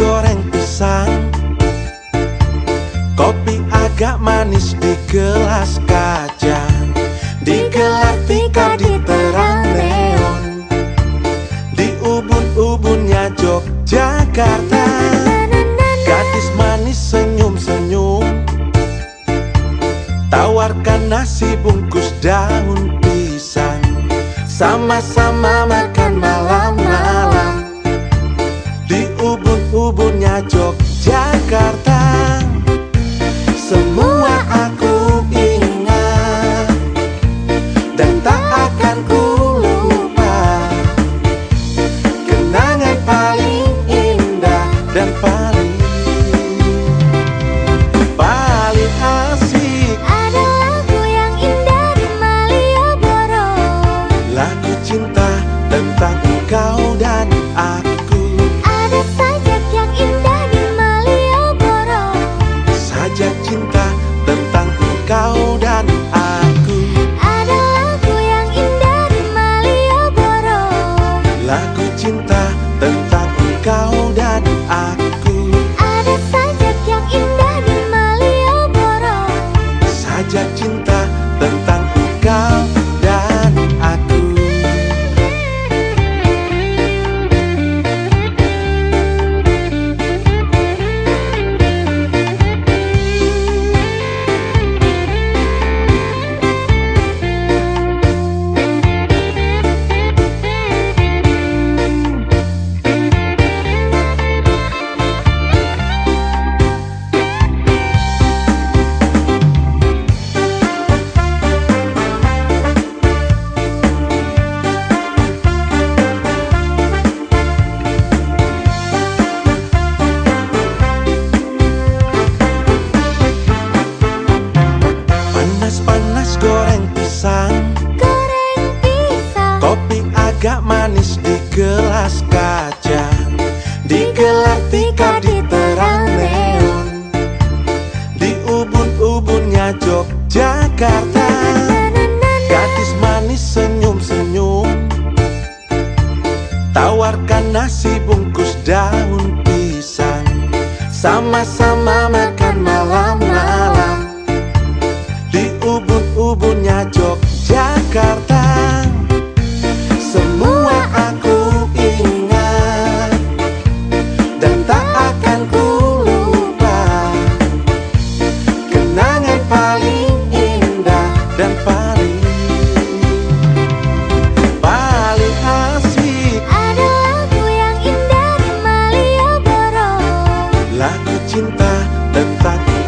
goreng pisang. Kopi agak manis di gelas kaca Digelar tika di terang neon. Di ubun-ubunnya Yogyakarta. Gadis manis senyum-senyum. Tawarkan nasi bungkus daun pisang. Sama-sama makan malam-malam ubun-ubunnya Yogyakarta. Semua aku ingat Dan tak akan ku lupa. Kenangan paling indah dan paling Paling asik. Ada lagu yang indah Malioboro. Lagu cinta tentang kau dan aku. Ada sajak agak manis di gelas kaca Digelar tika di terang neon Di ubun-ubunnya Yogyakarta. Gadis manis senyum-senyum Tawarkan nasi bungkus daun pisang Sama-sama makan malam-malam. Di ubun-ubunnya Yogyakarta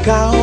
tentang